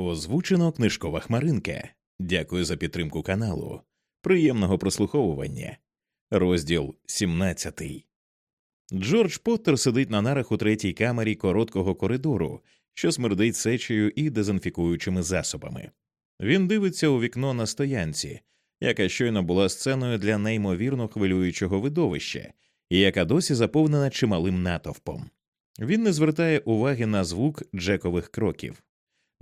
Озвучено книжкова хмаринка. Дякую за підтримку каналу. Приємного прослуховування. Розділ 17. Джордж Поттер сидить на нарах у третій камері короткого коридору, що смердить сечею і дезінфікуючими засобами. Він дивиться у вікно на стоянці, яка щойно була сценою для неймовірно хвилюючого видовища, і яка досі заповнена чималим натовпом. Він не звертає уваги на звук Джекових кроків.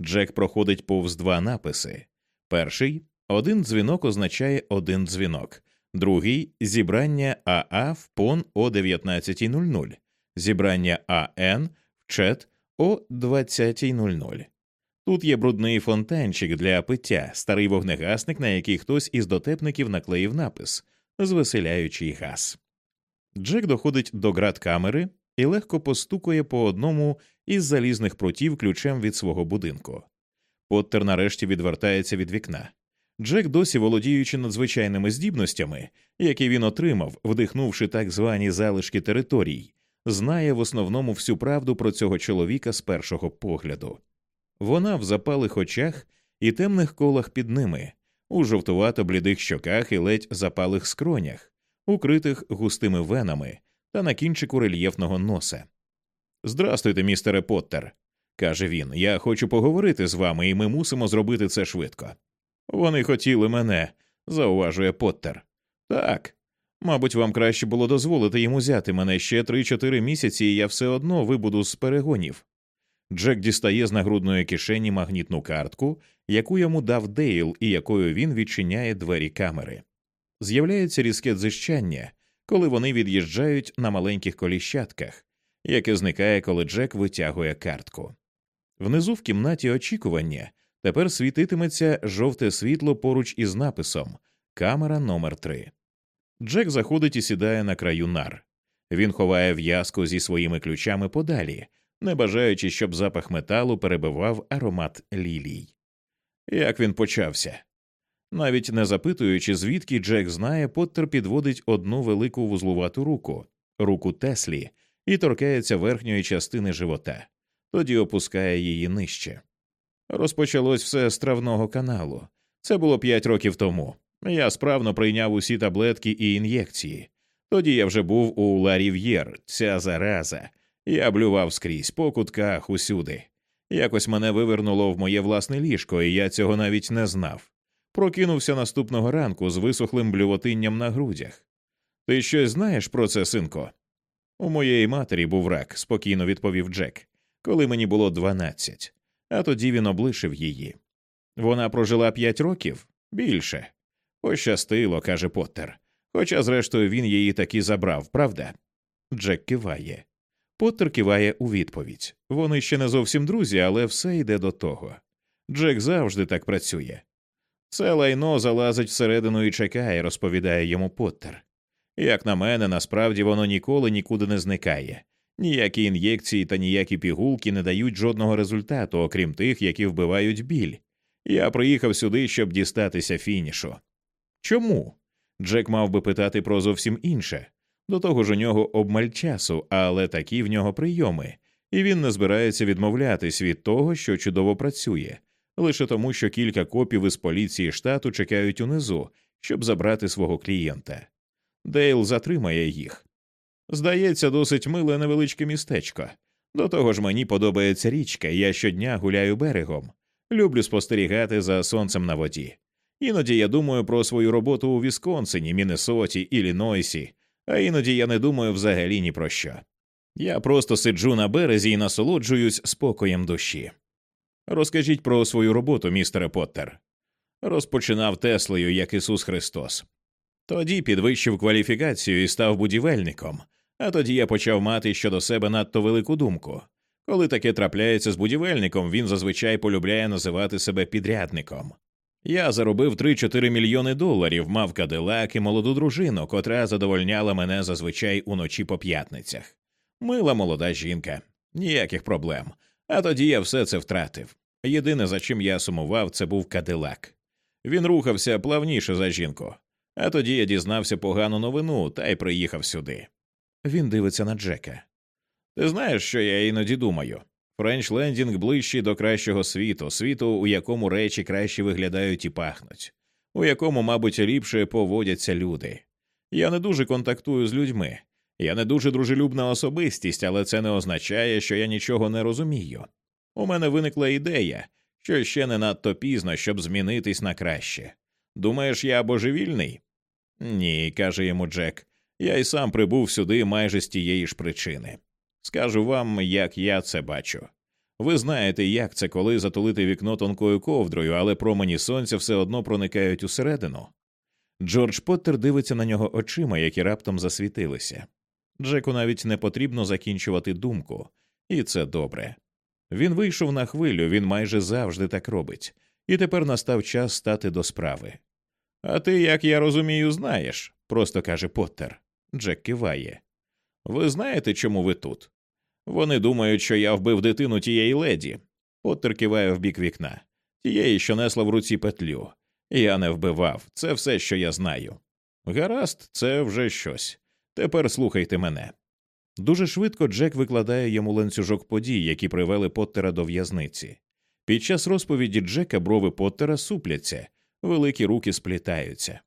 Джек проходить повз два написи. Перший один дзвінок означає один дзвінок, другий зібрання АА в ПОН о 19.00, зібрання АН в ЧЕТ о 20.00. Тут є брудний фонтанчик для пиття, старий вогнегасник, на який хтось із дотепників наклеїв напис звеселяючий газ. Джек доходить до град камери і легко постукує по одному із залізних прутів ключем від свого будинку. Поттер нарешті відвертається від вікна. Джек, досі володіючи надзвичайними здібностями, які він отримав, вдихнувши так звані залишки територій, знає в основному всю правду про цього чоловіка з першого погляду. Вона в запалих очах і темних колах під ними, у жовтувато блідих щоках і ледь запалих скронях, укритих густими венами та на кінчику рельєфного носа. Здрастуйте, містере Поттер, каже він. Я хочу поговорити з вами, і ми мусимо зробити це швидко. Вони хотіли мене, зауважує Поттер. Так. Мабуть, вам краще було дозволити їм узяти мене ще три-чотири місяці, і я все одно вибуду з перегонів. Джек дістає з нагрудної кишені магнітну картку, яку йому дав Дейл і якою він відчиняє двері камери. З'являється різке дзищання, коли вони від'їжджають на маленьких коліщатках, яке зникає, коли Джек витягує картку. Внизу в кімнаті очікування тепер світитиметься жовте світло поруч із написом Камера номер 3 Джек заходить і сідає на краю нар. Він ховає в'язку зі своїми ключами подалі, не бажаючи, щоб запах металу перебивав аромат лілій. Як він почався? Навіть не запитуючи, звідки Джек знає, Поттер підводить одну велику вузлувату руку, руку Теслі, і торкається верхньої частини живота, тоді опускає її нижче. Розпочалось все з травного каналу. Це було п'ять років тому. Я справно прийняв усі таблетки і ін'єкції. Тоді я вже був у Ларів'єр, ця зараза. Я блював скрізь, по кутках, усюди. Якось мене вивернуло в моє власне ліжко, і я цього навіть не знав. Прокинувся наступного ранку з висохлим блювотинням на грудях. Ти щось знаєш про це, синко? У моєї матері був рак, спокійно відповів Джек, коли мені було дванадцять, а тоді він облишив її. Вона прожила п'ять років більше. Пощастило, каже Поттер. Хоча, зрештою, він її таки забрав, правда? Джек киває. Поттер киває у відповідь. Вони ще не зовсім друзі, але все йде до того. Джек завжди так працює. Це лайно залазить всередину і чекає, розповідає йому Поттер. Як на мене, насправді воно ніколи нікуди не зникає. Ніякі ін'єкції та ніякі пігулки не дають жодного результату, окрім тих, які вбивають біль. Я приїхав сюди, щоб дістатися фінішу. Чому? Джек мав би питати про зовсім інше. До того ж у нього обмаль часу, але такі в нього прийоми, і він не збирається відмовлятись від того, що чудово працює, лише тому, що кілька копів із поліції штату чекають унизу, щоб забрати свого клієнта. Дейл затримає їх. Здається, досить миле невеличке містечко. До того ж, мені подобається річка, я щодня гуляю берегом, люблю спостерігати за сонцем на воді. Іноді я думаю про свою роботу у Вісконсині, Міннесоті, Іллінойсі, а іноді я не думаю взагалі ні про що. Я просто сиджу на березі і насолоджуюсь спокоєм душі. Розкажіть про свою роботу, містере Поттер. Розпочинав Теслею, як Ісус Христос. Тоді підвищив кваліфікацію і став будівельником, а тоді я почав мати щодо себе надто велику думку. Коли таке трапляється з будівельником, він зазвичай полюбляє називати себе підрядником. Я заробив 3-4 мільйони доларів, мав кадилак і молоду дружину, котра задовольняла мене зазвичай уночі по п'ятницях. Мила молода жінка, ніяких проблем. А тоді я все це втратив. Єдине, за чим я сумував, це був кадилак. Він рухався плавніше за жінку. А тоді я дізнався погану новину та й приїхав сюди. Він дивиться на Джека. Ти знаєш, що я іноді думаю? Френчлендінг ближчий до кращого світу, світу, у якому речі краще виглядають і пахнуть, у якому, мабуть, ліпше поводяться люди. Я не дуже контактую з людьми. Я не дуже дружелюбна особистість, але це не означає, що я нічого не розумію. У мене виникла ідея, що ще не надто пізно, щоб змінитись на краще. Думаєш, я божевільний? Ні, каже йому Джек. Я й сам прибув сюди майже з тієї ж причини. Скажу вам, як я це бачу. Ви знаєте, як це, коли затулити вікно тонкою ковдрою, але промені сонця все одно проникають усередину. Джордж Поттер дивиться на нього очима, які раптом засвітилися. Джеку навіть не потрібно закінчувати думку, і це добре. Він вийшов на хвилю, він майже завжди так робить, і тепер настав час стати до справи. А ти, як я розумію, знаєш, просто каже Поттер. Джек киває. Ви знаєте, чому ви тут? Вони думають, що я вбив дитину тієї леді. Поттер киває в бік вікна, тієї, що несла в руці петлю. Я не вбивав, це все, що я знаю. Гаразд, це вже щось. Тепер слухайте мене. Дуже швидко Джек викладає йому ланцюжок подій, які привели Поттера до в'язниці. Під час розповіді Джека брови Поттера супляться, великі руки сплітаються.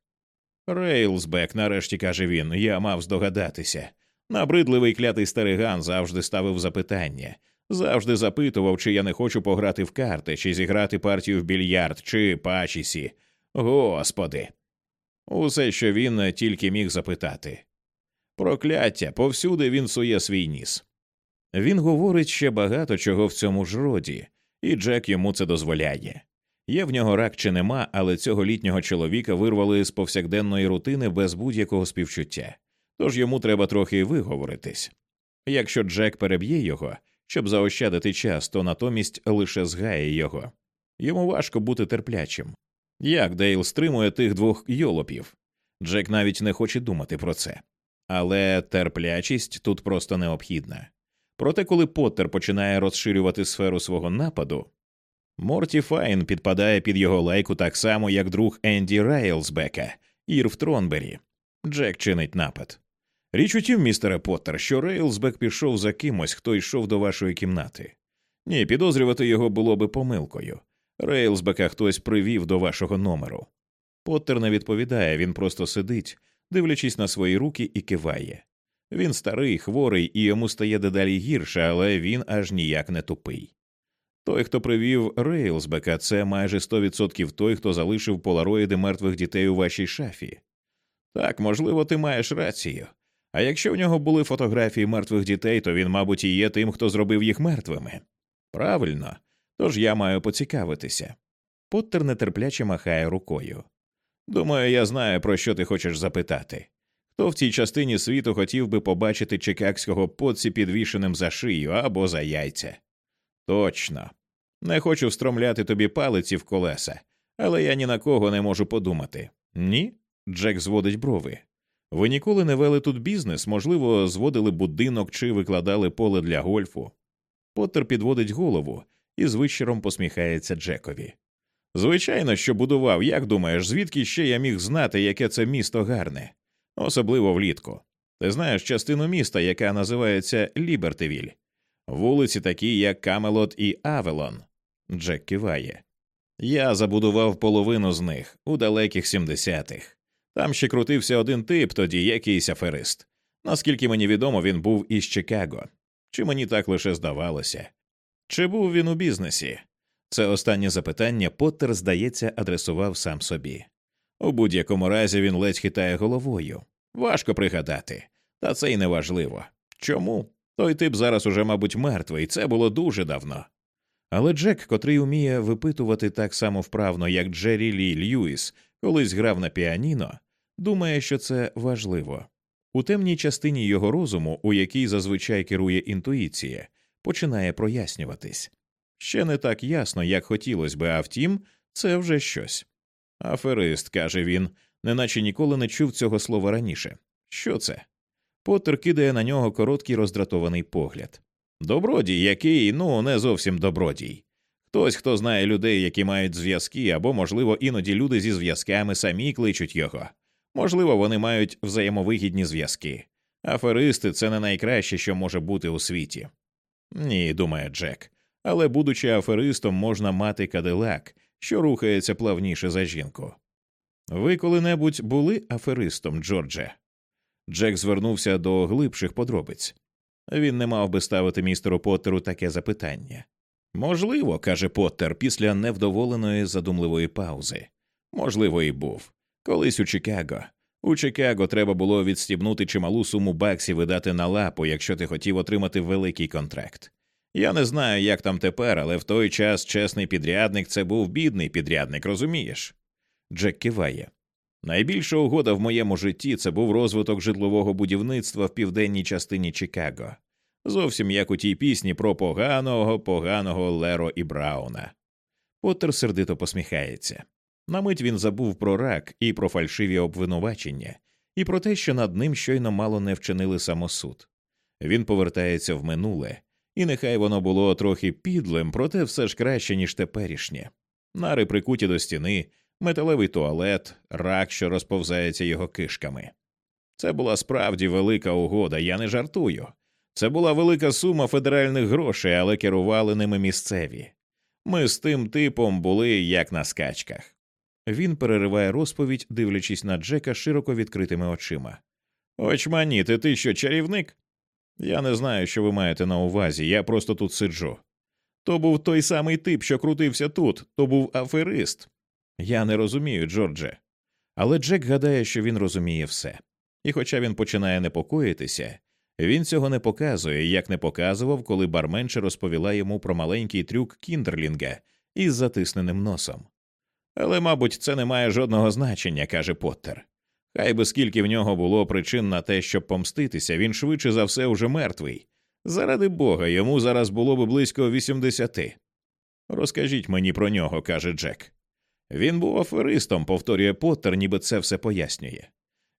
Рейлсбек, нарешті каже він, я мав здогадатися. Набридливий клятий стариган завжди ставив запитання, завжди запитував, чи я не хочу пограти в карти, чи зіграти партію в більярд, чи пачісі. Господи. Усе, що він тільки міг запитати. Прокляття, повсюди він сує свій ніс. Він говорить ще багато чого в цьому ж роді, і Джек йому це дозволяє. Є в нього рак чи нема, але цього літнього чоловіка вирвали з повсякденної рутини без будь-якого співчуття, тож йому треба трохи виговоритись. Якщо Джек переб'є його, щоб заощадити час, то натомість лише згає його. Йому важко бути терплячим. Як Дейл стримує тих двох йолопів? Джек навіть не хоче думати про це. Але терплячість тут просто необхідна. Проте, коли Поттер починає розширювати сферу свого нападу, Морті Файн підпадає під його лайку так само, як друг Енді Рейлсбека, Ірв Тронбері. Джек чинить напад. Річ у тім, містере Поттер, що Рейлсбек пішов за кимось, хто йшов до вашої кімнати. Ні, підозрювати його було би помилкою. Рейлсбека хтось привів до вашого номеру. Поттер не відповідає, він просто сидить, дивлячись на свої руки і киває. Він старий, хворий, і йому стає дедалі гірше, але він аж ніяк не тупий. Той, хто привів Рейлсбека, це майже 100% той, хто залишив полароїди мертвих дітей у вашій шафі. Так, можливо, ти маєш рацію. А якщо в нього були фотографії мертвих дітей, то він, мабуть, і є тим, хто зробив їх мертвими. Правильно, тож я маю поцікавитися. Поттер нетерпляче махає рукою. Думаю, я знаю, про що ти хочеш запитати. Хто в цій частині світу хотів би побачити чикагського подці підвішеним за шию або за яйця? Точно. Не хочу встромляти тобі палиці в колеса, але я ні на кого не можу подумати. Ні? Джек зводить брови. Ви ніколи не вели тут бізнес, можливо, зводили будинок чи викладали поле для гольфу. Поттер підводить голову і з вищером посміхається Джекові. Звичайно, що будував, як думаєш, звідки ще я міг знати, яке це місто гарне, особливо влітку. Ти знаєш частину міста, яка називається Лібертивіль, вулиці такі, як Камелот і Авелон. Джек киває. Я забудував половину з них у далеких 70-х. Там ще крутився один тип, тоді якийсь аферист. Наскільки мені відомо, він був із Чикаго. Чи мені так лише здавалося? Чи був він у бізнесі? Це останнє запитання Поттер, здається, адресував сам собі. У будь-якому разі він ледь хитає головою. Важко пригадати, та це й не важливо. Чому? Той тип зараз уже, мабуть, мертвий, це було дуже давно. Але Джек, котрий уміє випитувати так само вправно, як Джері Лі Льюіс, колись грав на піаніно, думає, що це важливо. У темній частині його розуму, у якій зазвичай керує інтуїція, починає прояснюватись. Ще не так ясно, як хотілося би, а втім, це вже щось. Аферист, каже він, неначе ніколи не чув цього слова раніше. Що це? Поттер кидає на нього короткий роздратований погляд. Добродій, який, ну, не зовсім добродій. Хтось, хто знає людей, які мають зв'язки, або, можливо, іноді люди зі зв'язками самі кличуть його. Можливо, вони мають взаємовигідні зв'язки. Аферисти це не найкраще, що може бути у світі. Ні, думає Джек. Але, будучи аферистом, можна мати кадилак, що рухається плавніше за жінку. Ви коли-небудь були аферистом, Джордже? Джек звернувся до глибших подробиць. Він не мав би ставити містеру Поттеру таке запитання. Можливо, каже Поттер після невдоволеної задумливої паузи. Можливо, і був. Колись у Чикаго. У Чикаго треба було відстібнути чималу суму баксів і дати на лапу, якщо ти хотів отримати великий контракт. Я не знаю, як там тепер, але в той час чесний підрядник це був бідний підрядник, розумієш? Джек киває. Найбільша угода в моєму житті це був розвиток житлового будівництва в південній частині Чикаго, зовсім як у тій пісні про поганого, поганого Леро і Брауна. Поттер сердито посміхається. На мить він забув про рак і про фальшиві обвинувачення, і про те, що над ним щойно мало не вчинили самосуд. Він повертається в минуле, і нехай воно було трохи підлим, проте все ж краще, ніж теперішнє. Нари прикуті до стіни, металевий туалет, рак, що розповзається його кишками. Це була справді велика угода, я не жартую. Це була велика сума федеральних грошей, але керували ними місцеві. Ми з тим типом були як на скачках. Він перериває розповідь, дивлячись на Джека широко відкритими очима. Очманіти, ти що, чарівник? Я не знаю, що ви маєте на увазі, я просто тут сиджу. То був той самий тип, що крутився тут, то був аферист. Я не розумію, Джордже. Але Джек гадає, що він розуміє все. І хоча він починає непокоїтися, він цього не показує, як не показував, коли барменша розповіла йому про маленький трюк кіндерлінга із затисненим носом. Але, мабуть, це не має жодного значення, каже Поттер. Хай би скільки в нього було причин на те, щоб помститися, він швидше за все уже мертвий. Заради бога, йому зараз було б близько вісімдесяти. Розкажіть мені про нього, каже Джек. Він був аферистом, повторює Поттер, ніби це все пояснює.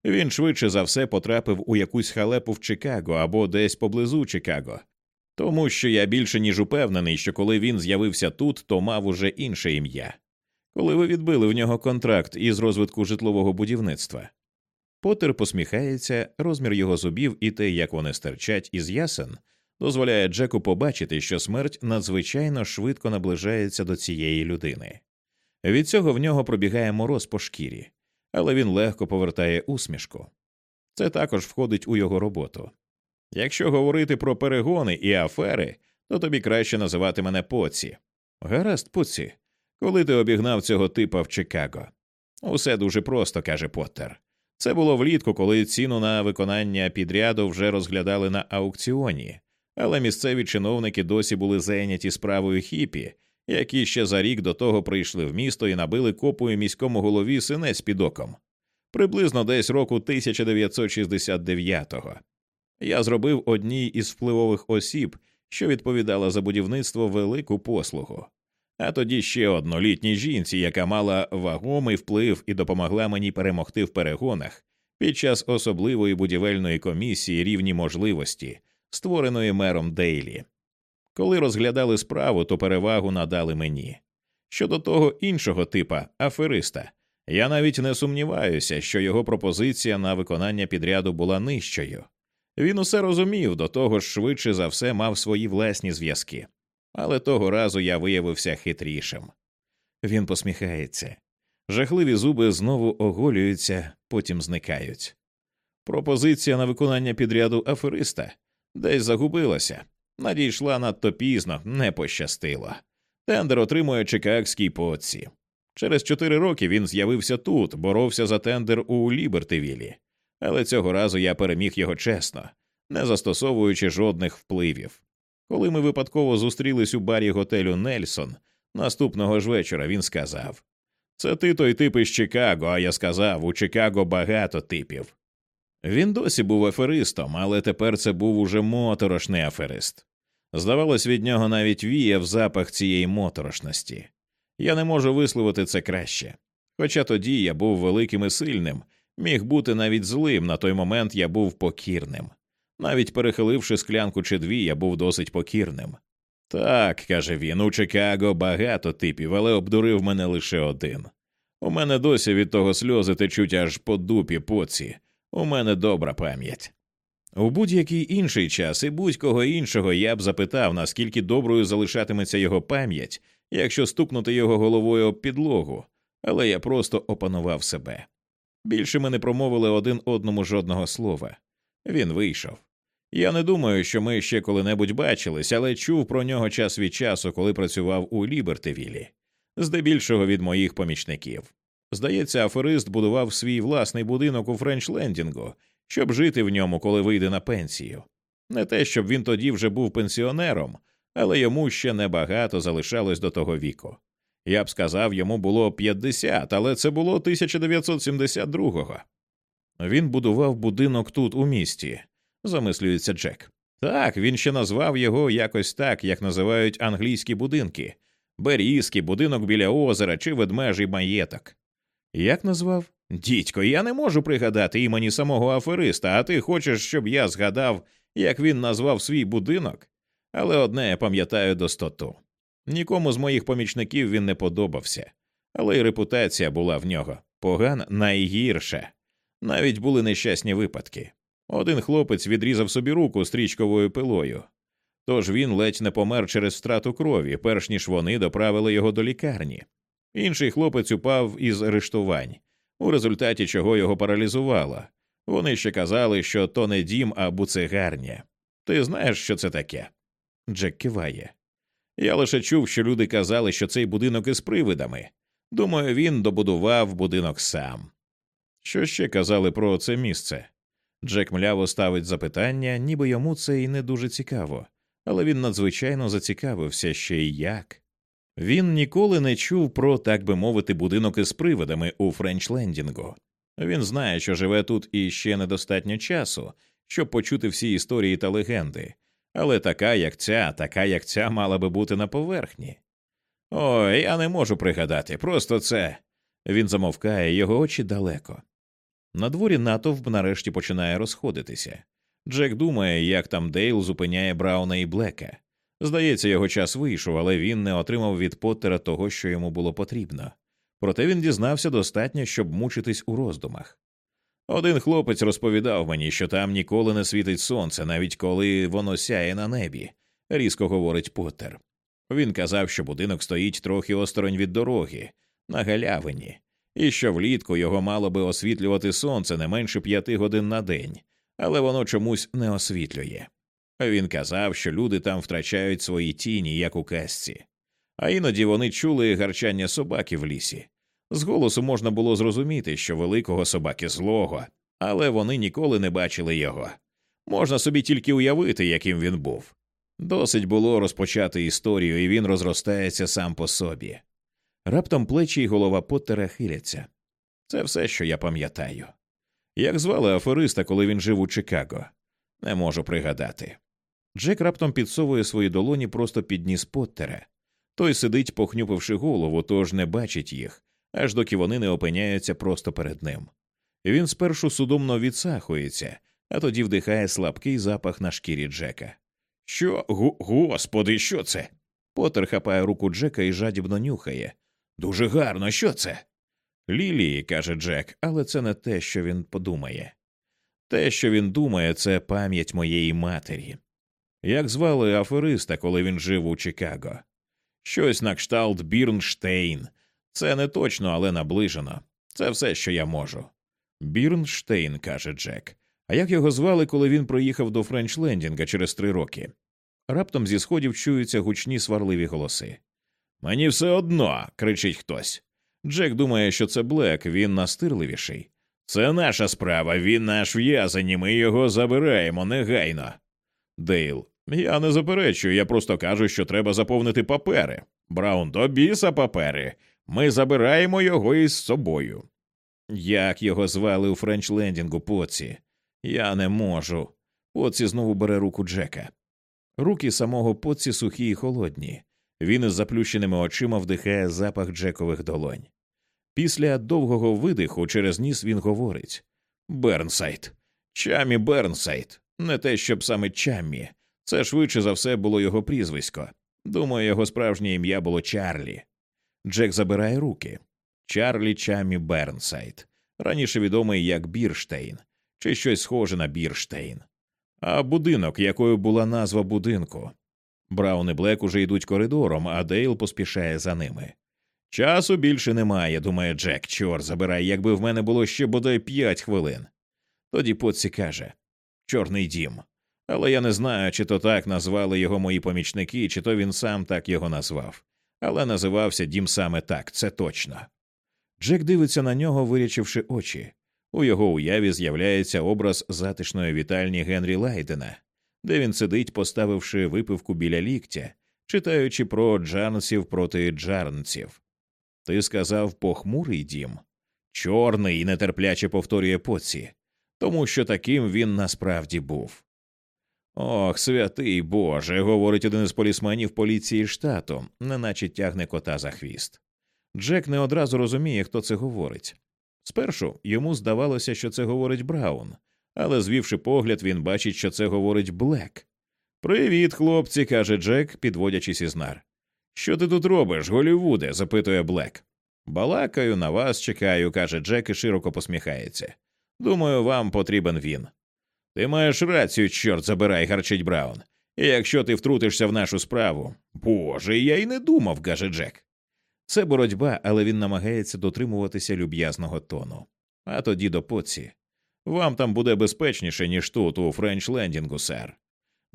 Він швидше за все потрапив у якусь халепу в Чикаго або десь поблизу Чикаго, тому що я більше ніж упевнений, що коли він з'явився тут, то мав уже інше ім'я. Коли ви відбили в нього контракт із розвитку житлового будівництва. Поттер посміхається, розмір його зубів і те, як вони стирчать із ясен, дозволяє Джеку побачити, що смерть надзвичайно швидко наближається до цієї людини. Від цього в нього пробігає мороз по шкірі, але він легко повертає усмішку. Це також входить у його роботу. Якщо говорити про перегони і афери, то тобі краще називати мене Поці. Гаразд, Поці, коли ти обігнав цього типа в Чикаго. Усе дуже просто, каже Поттер. Це було влітку, коли ціну на виконання підряду вже розглядали на аукціоні, але місцеві чиновники досі були зайняті справою хіпі, які ще за рік до того прийшли в місто і набили копою міському голові синець під оком. Приблизно десь року 1969-го. Я зробив одній із впливових осіб, що відповідала за будівництво велику послугу, а тоді ще однолітній жінці, яка мала вагомий вплив і допомогла мені перемогти в перегонах під час особливої будівельної комісії рівні можливості, створеної мером Дейлі. Коли розглядали справу, то перевагу надали мені. Щодо того іншого типа афериста, я навіть не сумніваюся, що його пропозиція на виконання підряду була нижчою. Він усе розумів, до того ж швидше за все мав свої власні зв'язки, але того разу я виявився хитрішим. Він посміхається. Жахливі зуби знову оголюються, потім зникають. Пропозиція на виконання підряду афериста десь загубилася. Надійшла надто пізно, не пощастило. Тендер отримує чикагській поці. Через чотири роки він з'явився тут, боровся за тендер у Лібертивілі, але цього разу я переміг його чесно, не застосовуючи жодних впливів. Коли ми випадково зустрілись у барі готелю Нельсон, наступного ж вечора він сказав Це ти той тип із Чикаго, а я сказав у Чикаго багато типів. Він досі був аферистом, але тепер це був уже моторошний аферист. Здавалось, від нього навіть віяв запах цієї моторошності. Я не можу висловити це краще. Хоча тоді я був великим і сильним, міг бути навіть злим, на той момент я був покірним. Навіть перехиливши склянку чи дві, я був досить покірним. Так, каже він, у Чикаго багато типів, але обдурив мене лише один. У мене досі від того сльози течуть аж по дупі поці, у мене добра пам'ять. У будь-який інший час і будь-кого іншого я б запитав, наскільки доброю залишатиметься його пам'ять, якщо стукнути його головою об підлогу, але я просто опанував себе. Більше ми не промовили один одному жодного слова. Він вийшов. Я не думаю, що ми ще коли-небудь бачились, але чув про нього час від часу, коли працював у Лібертивілі, здебільшого від моїх помічників. Здається, аферист будував свій власний будинок у Френчлендінгу, щоб жити в ньому, коли вийде на пенсію. Не те, щоб він тоді вже був пенсіонером, але йому ще небагато залишалось до того віку. Я б сказав, йому було 50, але це було 1972-го. Він будував будинок тут, у місті, замислюється Джек. Так, він ще назвав його якось так, як називають англійські будинки Берізький, будинок біля озера чи ведмежий маєток. Як назвав? Дідько, я не можу пригадати імені самого афериста, а ти хочеш, щоб я згадав, як він назвав свій будинок? Але одне я пам'ятаю достоту. Нікому з моїх помічників він не подобався, але й репутація була в нього погана найгірша. Навіть були нещасні випадки. Один хлопець відрізав собі руку стрічковою пилою, тож він ледь не помер через втрату крові, перш ніж вони доправили його до лікарні. Інший хлопець упав із арештувань, у результаті чого його паралізувало. Вони ще казали, що то не дім, а буцегарня. Ти знаєш, що це таке? Джек киває. Я лише чув, що люди казали, що цей будинок із привидами. Думаю, він добудував будинок сам. Що ще казали про це місце? Джек мляво ставить запитання, ніби йому це і не дуже цікаво, але він надзвичайно зацікавився ще й як. Він ніколи не чув про, так би мовити, будинок із привидами у Френчлендінгу. Він знає, що живе тут і ще недостатньо часу, щоб почути всі історії та легенди, але така, як ця, така, як ця, мала би бути на поверхні. Ой, я не можу пригадати, просто це. Він замовкає, його очі далеко. На дворі натовп нарешті починає розходитися. Джек думає, як там Дейл зупиняє Брауна і Блека. Здається, його час вийшов, але він не отримав від Поттера того, що йому було потрібно. Проте він дізнався достатньо, щоб мучитись у роздумах. Один хлопець розповідав мені, що там ніколи не світить сонце, навіть коли воно сяє на небі, різко говорить Поттер. Він казав, що будинок стоїть трохи осторонь від дороги, на галявині, і що влітку його мало би освітлювати сонце не менше п'яти годин на день, але воно чомусь не освітлює. Він казав, що люди там втрачають свої тіні, як у казці, а іноді вони чули гарчання собаки в лісі. З голосу можна було зрозуміти, що великого собаки злого, але вони ніколи не бачили його. Можна собі тільки уявити, яким він був. Досить було розпочати історію, і він розростається сам по собі. Раптом плечі й голова Поттера хиляться. Це все, що я пам'ятаю. Як звали афериста, коли він жив у Чикаго? Не можу пригадати. Джек раптом підсовує свої долоні просто під ніс Поттера. Той сидить, похнюпивши голову, тож не бачить їх, аж доки вони не опиняються просто перед ним. Він спершу судомно відсахується, а тоді вдихає слабкий запах на шкірі Джека. Що, Гу господи, що це? Поттер хапає руку Джека і жадібно нюхає. Дуже гарно, що це? Лілії, каже Джек, але це не те, що він подумає. Те, що він думає, це пам'ять моєї матері. Як звали афериста, коли він жив у Чикаго? Щось на кшталт Бірнштейн. Це не точно, але наближено. Це все, що я можу. Бірнштейн, каже Джек. А як його звали, коли він проїхав до Френчлендінга через три роки? Раптом зі сходів чуються гучні сварливі голоси. Мені все одно. кричить хтось. Джек думає, що це Блек, він настирливіший. Це наша справа, він наш в'язень, і ми його забираємо негайно. Дейл. Я не заперечую, я просто кажу, що треба заповнити папери. Браун до біса папери. Ми забираємо його із собою. Як його звали у Френчлендінгу Поці? Я не можу. Поці знову бере руку Джека. Руки самого Поці сухі й холодні. Він із заплющеними очима вдихає запах Джекових долонь. Після довгого видиху через ніс він говорить Бернсайд. Чаммі Бернсайд. Не те, щоб саме Чаммі. Це швидше за все було його прізвисько. Думаю, його справжнє ім'я було Чарлі. Джек забирає руки. Чарлі Чаммі Бернсайд, раніше відомий як Бірштейн, чи щось схоже на Бірштейн. а будинок, якою була назва будинку. Браун і Блек уже йдуть коридором, а Дейл поспішає за ними. Часу більше немає, думає Джек. Чорт забирай, якби в мене було ще бодай п'ять хвилин. Тоді Потсі каже Чорний дім. Але я не знаю, чи то так назвали його мої помічники, чи то він сам так його назвав. Але називався дім саме так, це точно. Джек дивиться на нього, вирячивши очі. У його уяві з'являється образ затишної вітальні Генрі Лайдена, де він сидить, поставивши випивку біля ліктя, читаючи про джарнців проти джарнців. Ти сказав похмурий дім, чорний, нетерпляче повторює поці, тому що таким він насправді був. Ох, святий Боже, говорить один із полісменів поліції штату, неначе тягне кота за хвіст. Джек не одразу розуміє, хто це говорить. Спершу йому здавалося, що це говорить Браун, але звівши погляд, він бачить, що це говорить Блек. Привіт, хлопці, каже Джек, підводячись із нар. Що ти тут робиш, Голівуде? запитує Блек. Балакаю, на вас чекаю, каже Джек і широко посміхається. Думаю, вам потрібен він. Ти маєш рацію, чорт забирай, гарчить Браун. І якщо ти втрутишся в нашу справу. Боже, я й не думав, каже Джек. Це боротьба, але він намагається дотримуватися люб'язного тону. А тоді до поці. Вам там буде безпечніше, ніж тут, у Френч-Лендінгу, сер.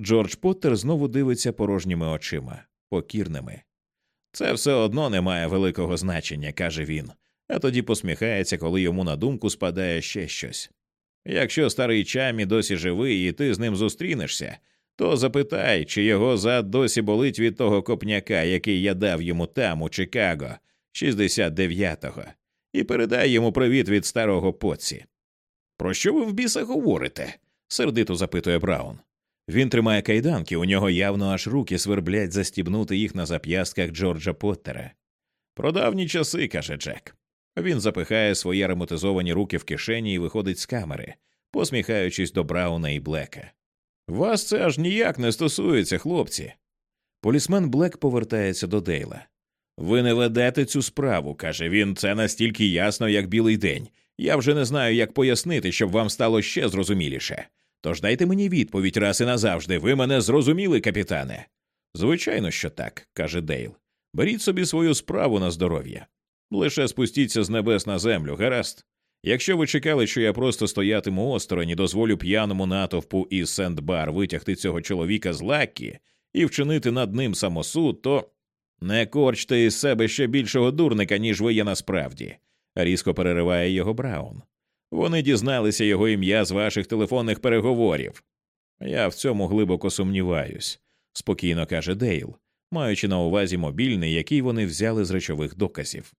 Джордж Поттер знову дивиться порожніми очима, покірними. Це все одно не має великого значення, каже він, а тоді посміхається, коли йому на думку спадає ще щось. Якщо старий чамі досі живий і ти з ним зустрінешся, то запитай, чи його зад досі болить від того копняка, який я дав йому там, у Чикаго, 69-го, і передай йому привіт від старого поці. Про що ви в біса говорите? сердито запитує Браун. Він тримає кайданки, у нього явно аж руки сверблять застібнути їх на зап'ястках Джорджа Поттера. Про давні часи, каже Джек. Він запихає свої ароматизовані руки в кишені і виходить з камери, посміхаючись до Брауна і Блека. Вас це аж ніяк не стосується, хлопці. Полісмен Блек повертається до Дейла. Ви не ведете цю справу, каже він. Це настільки ясно, як білий день. Я вже не знаю, як пояснити, щоб вам стало ще зрозуміліше. Тож дайте мені відповідь раз і назавжди. Ви мене зрозуміли, капітане. Звичайно, що так, каже Дейл. Беріть собі свою справу на здоров'я. Лише спустіться з небес на землю, гаразд. Якщо ви чекали, що я просто стоятиму осторонь і дозволю п'яному натовпу із Сенд-Бар витягти цього чоловіка з лакі і вчинити над ним самосуд, то не корчте із себе ще більшого дурника, ніж ви є насправді, різко перериває його Браун. Вони дізналися його ім'я з ваших телефонних переговорів. Я в цьому глибоко сумніваюсь, спокійно каже Дейл, маючи на увазі мобільний, який вони взяли з речових доказів.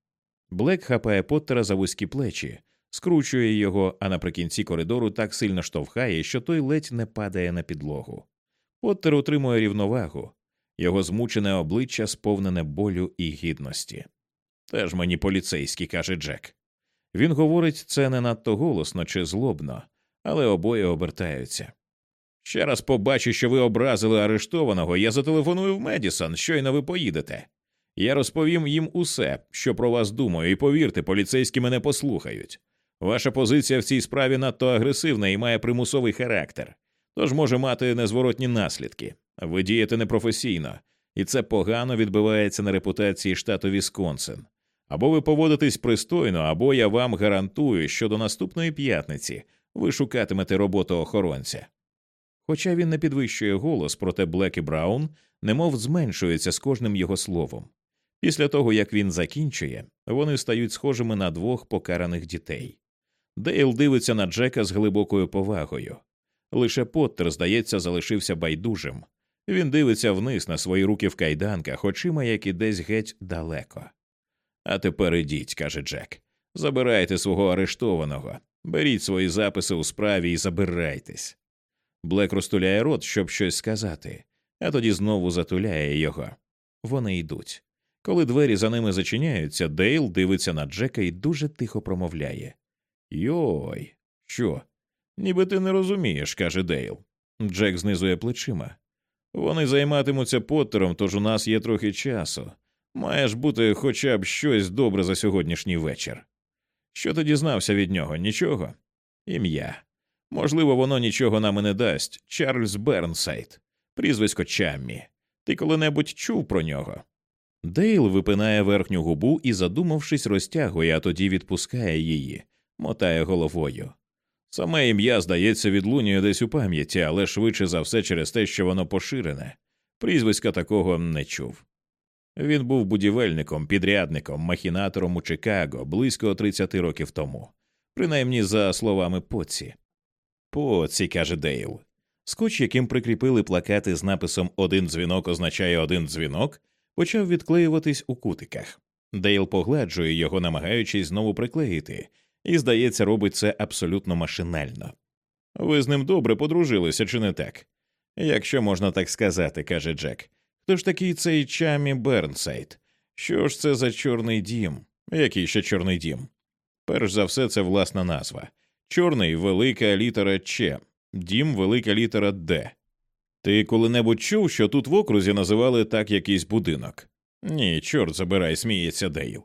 Блек хапає Поттера за вузькі плечі, скручує його, а наприкінці коридору так сильно штовхає, що той ледь не падає на підлогу. Поттер утримує рівновагу, його змучене обличчя сповнене болю і гідності. Теж мені поліцейський, каже Джек. Він говорить це не надто голосно чи злобно, але обоє обертаються. Ще раз побачу, що ви образили арештованого, я зателефоную в Медісон, щойно ви поїдете. Я розповім їм усе, що про вас думаю, і повірте, поліцейські мене послухають. Ваша позиція в цій справі надто агресивна і має примусовий характер, тож може мати незворотні наслідки. Ви дієте непрофесійно, і це погано відбивається на репутації штату Вісконсин. Або ви поводитесь пристойно, або я вам гарантую, що до наступної п'ятниці ви шукатимете роботу охоронця. Хоча він не підвищує голос, проте Блек і Браун немов зменшується з кожним його словом. Після того, як він закінчує, вони стають схожими на двох покараних дітей. Дейл дивиться на Джека з глибокою повагою. Лише Поттер, здається, залишився байдужим. Він дивиться вниз на свої руки в кайданках, очима, які десь геть далеко. А тепер ідіть, каже Джек. Забирайте свого арештованого, беріть свої записи у справі і забирайтесь. Блек розтуляє рот, щоб щось сказати, а тоді знову затуляє його. Вони йдуть. Коли двері за ними зачиняються, Дейл дивиться на Джека і дуже тихо промовляє Йой, що? Ніби ти не розумієш, каже Дейл. Джек знизує плечима. Вони займатимуться Поттером, тож у нас є трохи часу. Має ж бути хоча б щось добре за сьогоднішній вечір. Що ти дізнався від нього? Нічого? Ім'я. Можливо, воно нічого нам і не дасть. Чарльз Бернсайд, прізвисько Чаммі. Ти коли-небудь чув про нього? Дейл випинає верхню губу і, задумавшись, розтягує, а тоді відпускає її, мотає головою. Саме ім'я, здається, відлунює десь у пам'яті, але швидше за все через те, що воно поширене. Прізвиська такого не чув. Він був будівельником, підрядником, махінатором у Чикаго близько 30 років тому, принаймні за словами Поці. Поці, каже Дейл. Скотч, яким прикріпили плакати з написом Один дзвінок означає один дзвінок, почав відклеюватись у кутиках. Дейл погладжує його, намагаючись знову приклеїти, і, здається, робить це абсолютно машинально. Ви з ним добре подружилися, чи не так? Якщо можна так сказати, каже Джек. Ж такий цей Чаммі Бернсайд? Що ж це за чорний дім? Який ще чорний дім? Перш за все, це власна назва. Чорний велика літера Ч, дім велика літера Д. Ти коли-небудь чув, що тут в окрузі називали так якийсь будинок? Ні, чорт забирай, сміється Дейл.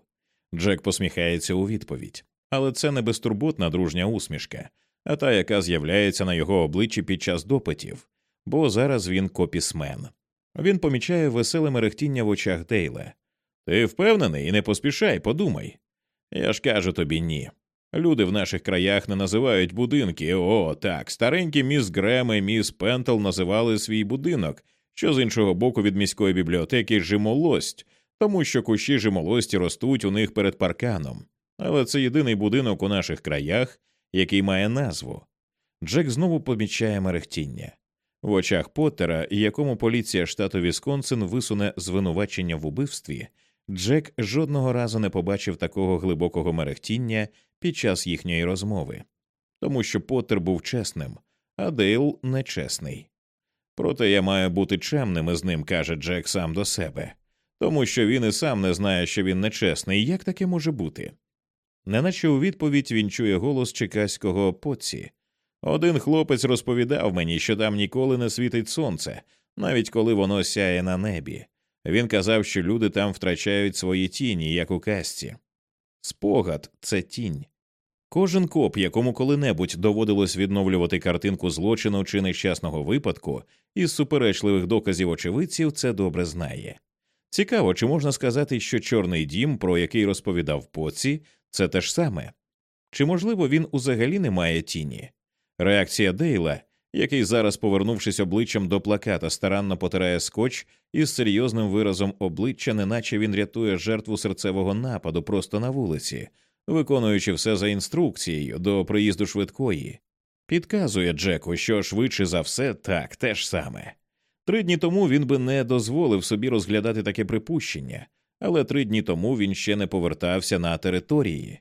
Джек посміхається у відповідь, але це не безтурботна дружня усмішка, а та, яка з'являється на його обличчі під час допитів, бо зараз він копісмен. Він помічає веселе мерехтіння в очах Дейла. Ти впевнений і не поспішай, подумай. Я ж кажу тобі ні. Люди в наших краях не називають будинки. О, так, старенькі міс Грем і міс Пентел називали свій будинок, що з іншого боку від міської бібліотеки жимолость, тому що кущі жимолості ростуть у них перед парканом. Але це єдиний будинок у наших краях, який має назву. Джек знову помічає мерехтіння. В очах Поттера, якому поліція штату Вісконсин висуне звинувачення в убивстві, Джек жодного разу не побачив такого глибокого мерехтіння під час їхньої розмови, тому що Поттер був чесним, а Дейл нечесний. Проте я маю бути чемним із ним, каже Джек сам до себе, тому що він і сам не знає, що він нечесний, як таке може бути. Неначе у відповідь він чує голос чиказького Поці. Один хлопець розповідав мені, що там ніколи не світить сонце, навіть коли воно сяє на небі. Він казав, що люди там втрачають свої тіні, як у казці. Спогад це тінь. Кожен коп, якому коли-небудь доводилось відновлювати картинку злочину чи нещасного випадку, із суперечливих доказів очевидців це добре знає. Цікаво, чи можна сказати, що Чорний дім, про який розповідав поці, це те ж саме? Чи можливо він узагалі не має тіні? Реакція Дейла, який зараз, повернувшись обличчям до плаката, старанно потирає скотч із серйозним виразом обличчя, неначе він рятує жертву серцевого нападу просто на вулиці, виконуючи все за інструкцією до приїзду швидкої, підказує Джеку, що швидше за все так те ж саме. Три дні тому він би не дозволив собі розглядати таке припущення, але три дні тому він ще не повертався на території.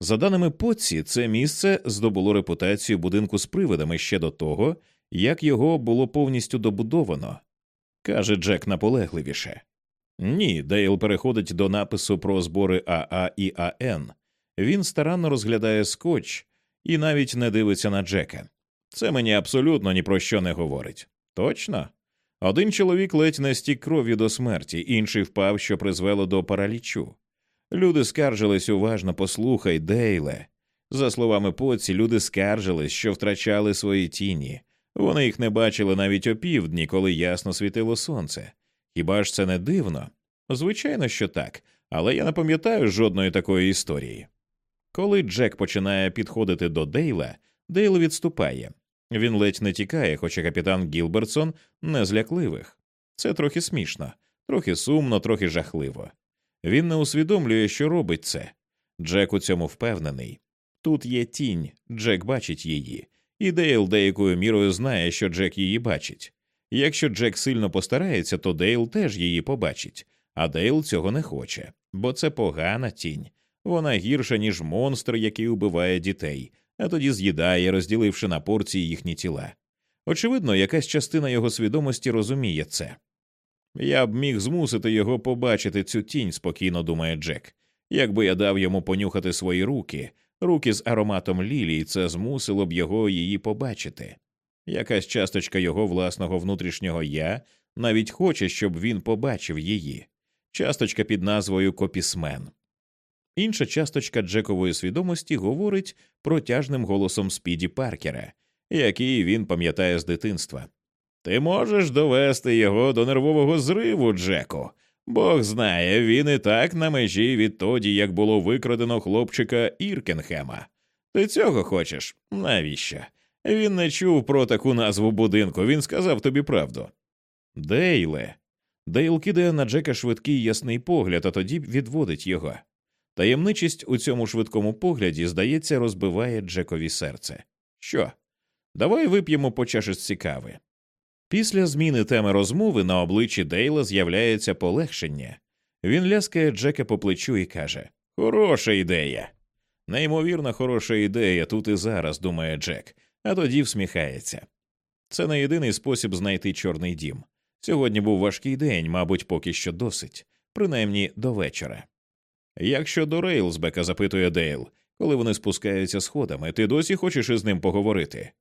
За даними Потці, це місце здобуло репутацію будинку з привидами ще до того, як його було повністю добудовано, каже Джек наполегливіше. Ні, Дейл переходить до напису про збори АА і АН. Він старанно розглядає скотч і навіть не дивиться на Джека. Це мені абсолютно ні про що не говорить. Точно? Один чоловік ледь не стік кров'ю до смерті, інший впав, що призвело до паралічу. Люди скаржились уважно, послухай, Дейле. За словами Поці, люди скаржились, що втрачали свої тіні. Вони їх не бачили навіть опівдні, коли ясно світило сонце. Хіба ж це не дивно? Звичайно, що так, але я не пам'ятаю жодної такої історії. Коли Джек починає підходити до Дейла, Дейл відступає. Він ледь не тікає, хоча капітан Гілбертсон не злякливих. Це трохи смішно, трохи сумно, трохи жахливо. Він не усвідомлює, що робить це. Джек у цьому впевнений. Тут є тінь, Джек бачить її, і Дейл деякою мірою знає, що Джек її бачить. Якщо Джек сильно постарається, то Дейл теж її побачить, а Дейл цього не хоче, бо це погана тінь. Вона гірша, ніж монстр, який убиває дітей, а тоді з'їдає, розділивши на порції їхні тіла. Очевидно, якась частина його свідомості розуміє це. Я б міг змусити його побачити цю тінь, спокійно думає Джек. Якби я дав йому понюхати свої руки, руки з ароматом лілії, це змусило б його її побачити. Якась часточка його власного внутрішнього я навіть хоче, щоб він побачив її, часточка під назвою Копісмен. Інша часточка Джекової свідомості говорить протяжним голосом Спіді Паркера, який він пам'ятає з дитинства. Ти можеш довести його до нервового зриву, Джеку. Бог знає, він і так на межі відтоді, як було викрадено хлопчика Іркенхема. Ти цього хочеш? Навіщо? Він не чув про таку назву будинку, він сказав тобі правду. Дейле. Дейл кидає на Джека швидкий ясний погляд, а тоді відводить його. Таємничість у цьому швидкому погляді, здається, розбиває Джекові серце. Що? Давай вип'ємо по чашечці кави. Після зміни теми розмови на обличчі Дейла з'являється полегшення. Він ляскає Джека по плечу і каже Хороша ідея. Неймовірно хороша ідея тут і зараз, думає Джек, а тоді всміхається. Це не єдиний спосіб знайти чорний дім. Сьогодні був важкий день, мабуть, поки що досить, принаймні до вечора. Як щодо Рейлсбека, запитує Дейл, коли вони спускаються сходами, ти досі хочеш із ним поговорити?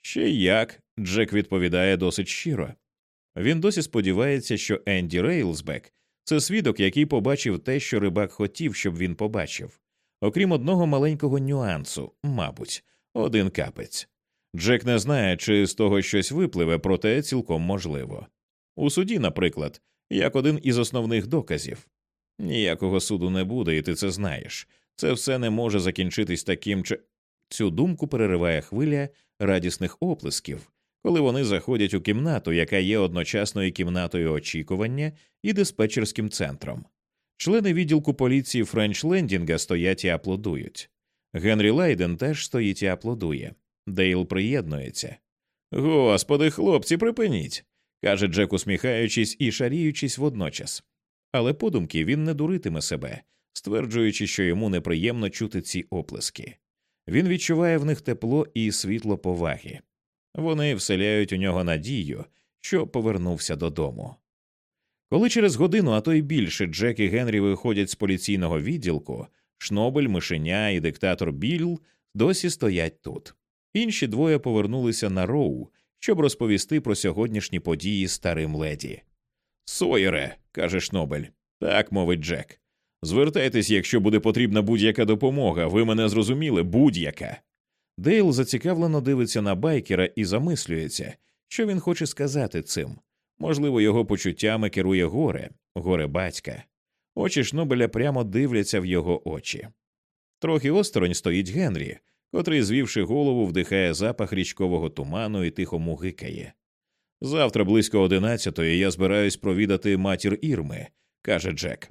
Ще як, Джек відповідає досить щиро. Він досі сподівається, що Енді Рейлсбек це свідок, який побачив те, що рибак хотів, щоб він побачив, окрім одного маленького нюансу, мабуть, один капець. Джек не знає, чи з того щось випливе, проте цілком можливо. У суді, наприклад, як один із основних доказів. Ніякого суду не буде, і ти це знаєш. Це все не може закінчитись таким чи. Цю думку перериває хвиля радісних оплесків, коли вони заходять у кімнату, яка є одночасно і кімнатою очікування і диспетчерським центром. Члени відділку поліції Френч Лендінга стоять і аплодують. Генрі Лайден теж стоїть і аплодує. Дейл приєднується. Господи, хлопці, припиніть, каже Джек, усміхаючись і шаріючись водночас. Але подумки він не дуритиме себе, стверджуючи, що йому неприємно чути ці оплески. Він відчуває в них тепло і світло поваги. Вони вселяють у нього надію, що повернувся додому. Коли через годину, а то й більше, Джек і Генрі виходять з поліційного відділку, Шнобель, Мишеня і диктатор Білл досі стоять тут. Інші двоє повернулися на роу, щоб розповісти про сьогоднішні події старим леді. Сойере, каже Шнобель. Так, мовить Джек. Звертайтесь, якщо буде потрібна будь-яка допомога, ви мене зрозуміли, будь-яка. Дейл зацікавлено дивиться на байкера і замислюється, що він хоче сказати цим. Можливо, його почуттями керує горе, горе батька. Очі Шнобеля прямо дивляться в його очі. Трохи осторонь стоїть Генрі, котрий, звівши голову, вдихає запах річкового туману і тихо мугикає. Завтра близько одинадцятої я збираюсь провідати матір Ірми, каже Джек.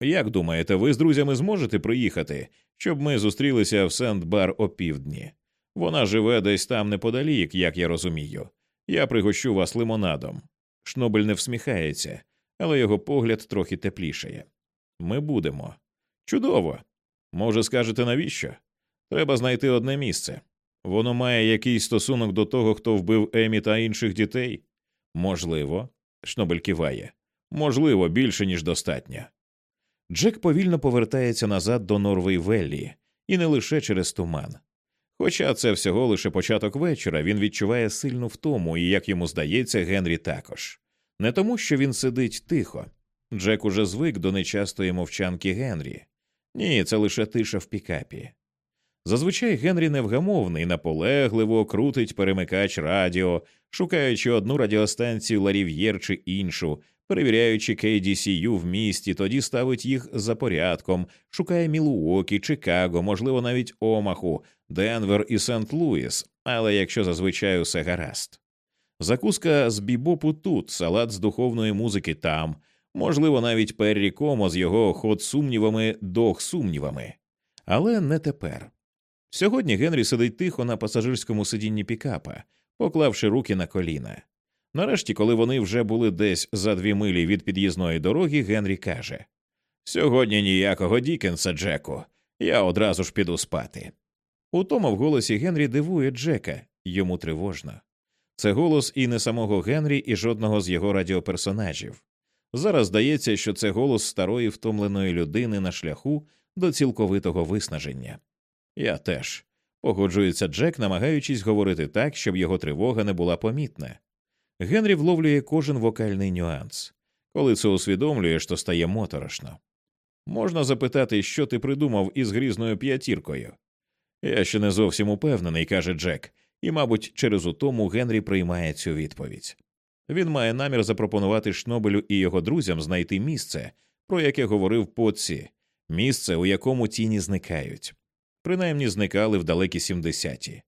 Як думаєте, ви з друзями зможете приїхати, щоб ми зустрілися в Сент-Бар опівдні? Вона живе десь там неподалік, як я розумію. Я пригощу вас лимонадом. Шнобель не всміхається, але його погляд трохи теплішає. Ми будемо. Чудово. Може, скажете навіщо? Треба знайти одне місце. Воно має якийсь стосунок до того, хто вбив Емі та інших дітей? Можливо, Шнобель киває. Можливо, більше, ніж достатньо. Джек повільно повертається назад до Норвей Веллі, і не лише через туман. Хоча це всього лише початок вечора, він відчуває сильну втому, і, як йому здається, Генрі також. Не тому, що він сидить тихо. Джек уже звик до нечастої мовчанки Генрі. Ні, це лише тиша в пікапі. Зазвичай Генрі невгамовний, наполегливо крутить перемикач радіо, шукаючи одну радіостанцію Ларів'єр чи іншу, перевіряючи KDCU в місті, тоді ставить їх за порядком, шукає Мілуокі, Чикаго, можливо, навіть Омаху, Денвер і Сент-Луіс, але якщо зазвичай усе гаразд. Закуска з бібопу тут, салат з духовної музики там, можливо, навіть Перрі Комо з його ход сумнівами дох сумнівами. Але не тепер. Сьогодні Генрі сидить тихо на пасажирському сидінні пікапа, поклавши руки на коліна. Нарешті, коли вони вже були десь за дві милі від під'їзної дороги, Генрі каже Сьогодні ніякого Дікенса, Джеку, я одразу ж піду спати. У тому в голосі Генрі дивує Джека, йому тривожно. Це голос і не самого Генрі, і жодного з його радіоперсонажів. Зараз здається, що це голос старої втомленої людини на шляху до цілковитого виснаження. Я теж. Погоджується Джек, намагаючись говорити так, щоб його тривога не була помітна. Генрі вловлює кожен вокальний нюанс. Коли це усвідомлюєш, то стає моторошно. Можна запитати, що ти придумав із грізною п'ятіркою. Я ще не зовсім упевнений, каже Джек, і, мабуть, через утому Генрі приймає цю відповідь. Він має намір запропонувати Шнобелю і його друзям знайти місце, про яке говорив Потсі, місце, у якому тіні зникають. Принаймні зникали в далекі 70-ті.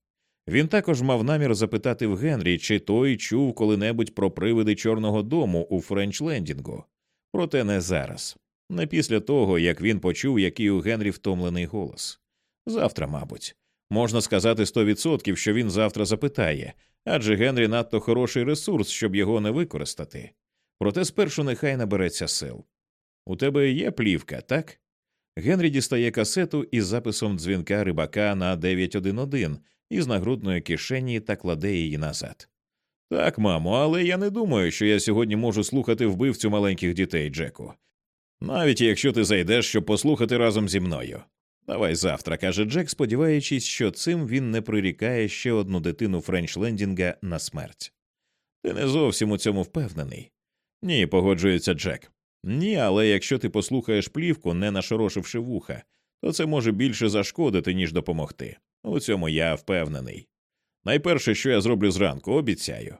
Він також мав намір запитати в Генрі, чи той чув коли-небудь про привиди Чорного дому у Френчлендінгу. Проте не зараз, не після того, як він почув, який у Генрі втомлений голос. Завтра, мабуть, можна сказати сто відсотків, що він завтра запитає, адже Генрі надто хороший ресурс, щоб його не використати. Проте спершу нехай набереться сил. У тебе є плівка, так? Генрі дістає касету із записом дзвінка рибака на 911 із нагрудної кишені та кладе її назад. Так, мамо, але я не думаю, що я сьогодні можу слухати вбивцю маленьких дітей, Джеку. Навіть якщо ти зайдеш, щоб послухати разом зі мною. Давай завтра, каже Джек, сподіваючись, що цим він не прирікає ще одну дитину Френчлендінга на смерть. Ти не зовсім у цьому впевнений. Ні, погоджується Джек. Ні, але якщо ти послухаєш плівку, не нашорошивши вуха, то це може більше зашкодити, ніж допомогти. У цьому я впевнений. Найперше, що я зроблю зранку, обіцяю.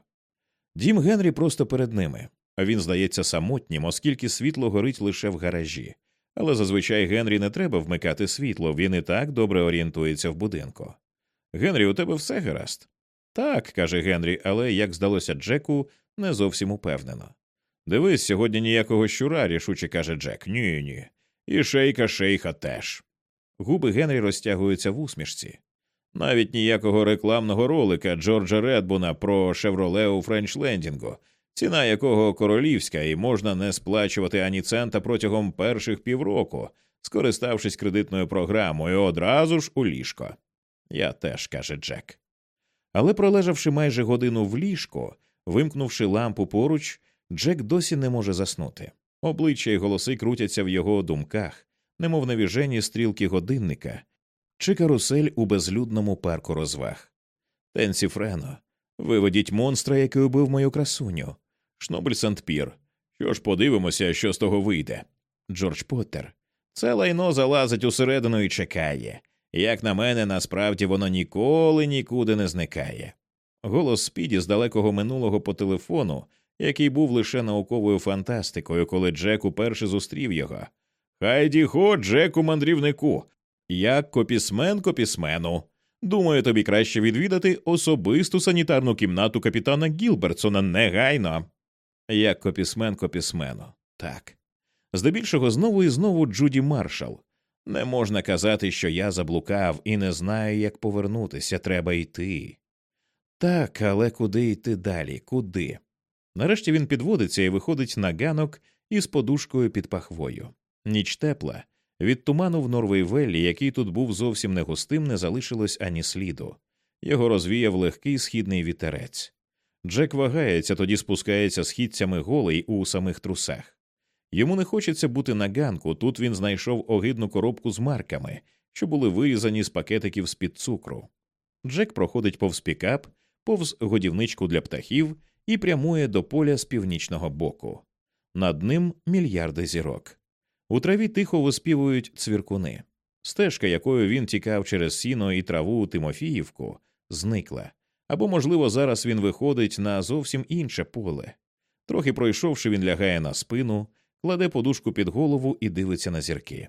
Дім Генрі просто перед ними, він здається самотнім, оскільки світло горить лише в гаражі. Але зазвичай Генрі не треба вмикати світло, він і так добре орієнтується в будинку. Генрі, у тебе все гаразд? Так, каже Генрі, але, як здалося Джеку, не зовсім упевнено. Дивись, сьогодні ніякого щура, рішуче каже Джек. Ні, ні. І шейка шейха теж. Губи Генрі розтягуються в усмішці. Навіть ніякого рекламного ролика Джорджа Редбуна про Шевроле у Френчлендінгу, ціна якого королівська, і можна не сплачувати ані цента протягом перших півроку, скориставшись кредитною програмою, одразу ж у ліжко. Я теж, каже Джек. Але пролежавши майже годину в ліжку, вимкнувши лампу поруч, Джек досі не може заснути. Обличчя й голоси крутяться в його думках, немов навіжені стрілки годинника чи карусель у безлюдному парку розваг. Тенсі Френо, виведіть монстра, який убив мою красуню. Шнобель Сантпір. Що ж подивимося, що з того вийде. Джордж Поттер. Це лайно залазить усередину і чекає. Як на мене, насправді воно ніколи нікуди не зникає. Голос Спіді з далекого минулого по телефону, який був лише науковою фантастикою, коли Джек уперше зустрів його. Хайді хо, Джеку мандрівнику. Як копісмен копісмену. Думаю, тобі краще відвідати особисту санітарну кімнату капітана Гілбертсона негайно. Як копісмен копісмену. Так. Здебільшого знову і знову Джуді Маршал. Не можна казати, що я заблукав і не знаю, як повернутися, треба йти. Так, але куди йти далі? Куди? Нарешті він підводиться і виходить на ганок із подушкою під пахвою. Ніч тепла. Від туману в Норвейвеллі, який тут був зовсім не густим, не залишилось ані сліду. Його розвіяв легкий східний вітерець. Джек вагається, тоді спускається східцями голий у самих трусах. Йому не хочеться бути на ганку. Тут він знайшов огидну коробку з марками, що були вирізані з пакетиків з під цукру. Джек проходить повз пікап, повз годівничку для птахів і прямує до поля з північного боку. Над ним мільярди зірок. У траві тихо виспівують цвіркуни. Стежка, якою він тікав через сіно і траву Тимофіївку, зникла. Або, можливо, зараз він виходить на зовсім інше поле. Трохи пройшовши, він лягає на спину, кладе подушку під голову і дивиться на зірки.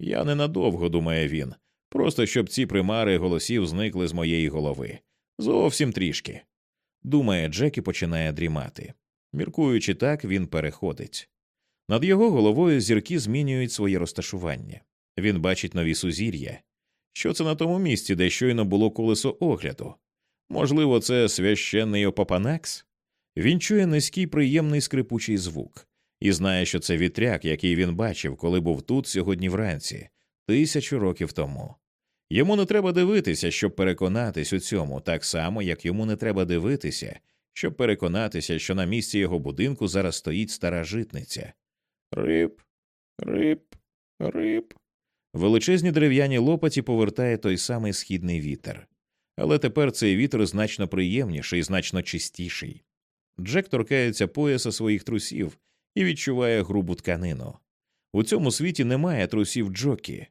Я ненадовго, думає він, просто щоб ці примари голосів зникли з моєї голови. Зовсім трішки. Думає, Джек і починає дрімати. Міркуючи так, він переходить. Над його головою зірки змінюють своє розташування. Він бачить нові сузір'я. Що це на тому місці, де щойно було колесо огляду? Можливо, це священний опапанакс? Він чує низький приємний скрипучий звук і знає, що це вітряк, який він бачив, коли був тут сьогодні вранці, тисячу років тому. Йому не треба дивитися, щоб переконатись у цьому, так само, як йому не треба дивитися, щоб переконатися, що на місці його будинку зараз стоїть стара житниця. Риб, риб, риб. Величезні дерев'яні лопаті повертає той самий східний вітер. Але тепер цей вітер значно приємніший, значно чистіший. Джек торкається пояса своїх трусів і відчуває грубу тканину. У цьому світі немає трусів Джокі.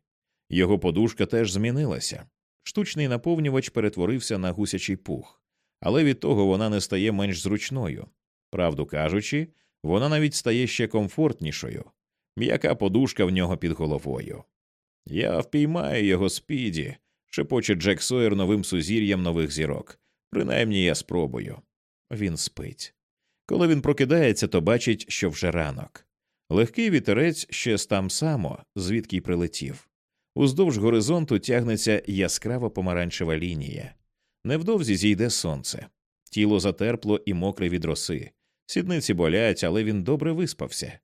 Його подушка теж змінилася. Штучний наповнювач перетворився на гусячий пух, але від того вона не стає менш зручною. Правду кажучи, вона навіть стає ще комфортнішою, м'яка подушка в нього під головою. Я впіймаю його спіді, шепоче Джек Сойер новим сузір'ям нових зірок. Принаймні я спробую. Він спить. Коли він прокидається, то бачить, що вже ранок. Легкий вітерець ще там само, звідки й прилетів. Уздовж горизонту тягнеться яскрава помаранчева лінія. Невдовзі зійде сонце. Тіло затерпло і мокре від роси. Сідниці болять, але він добре виспався.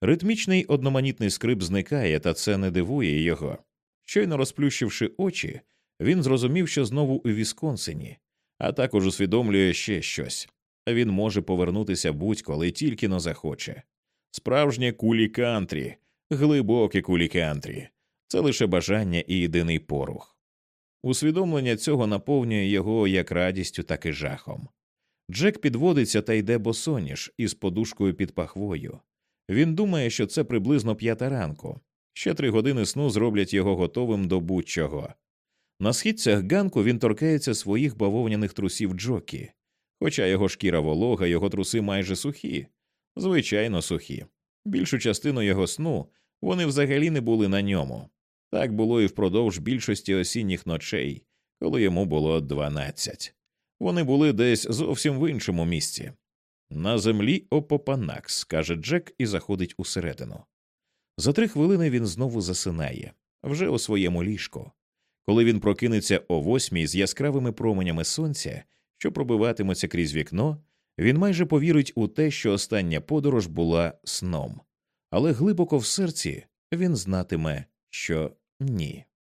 Ритмічний одноманітний скрип зникає, та це не дивує його. Щойно розплющивши очі, він зрозумів, що знову у Вісконсині, а також усвідомлює ще щось він може повернутися будь-коли тільки но захоче. Справжнє кулі кантрі, глибоке кулі кантрі це лише бажання і єдиний порух. Усвідомлення цього наповнює його як радістю, так і жахом. Джек підводиться та йде босоніж із подушкою під пахвою. Він думає, що це приблизно п'ята ранку. Ще три години сну зроблять його готовим до будь-чого. На східцях ганку він торкається своїх бавовняних трусів Джокі, хоча його шкіра волога, його труси майже сухі, звичайно сухі. Більшу частину його сну вони взагалі не були на ньому. Так було і впродовж більшості осінніх ночей, коли йому було дванадцять. Вони були десь зовсім в іншому місці. На землі Опопанакс, каже Джек і заходить усередину. За три хвилини він знову засинає вже у своєму ліжку. Коли він прокинеться о восьмій з яскравими променями сонця, що пробиватимуться крізь вікно, він майже повірить у те, що остання подорож була сном, але глибоко в серці він знатиме, що ні.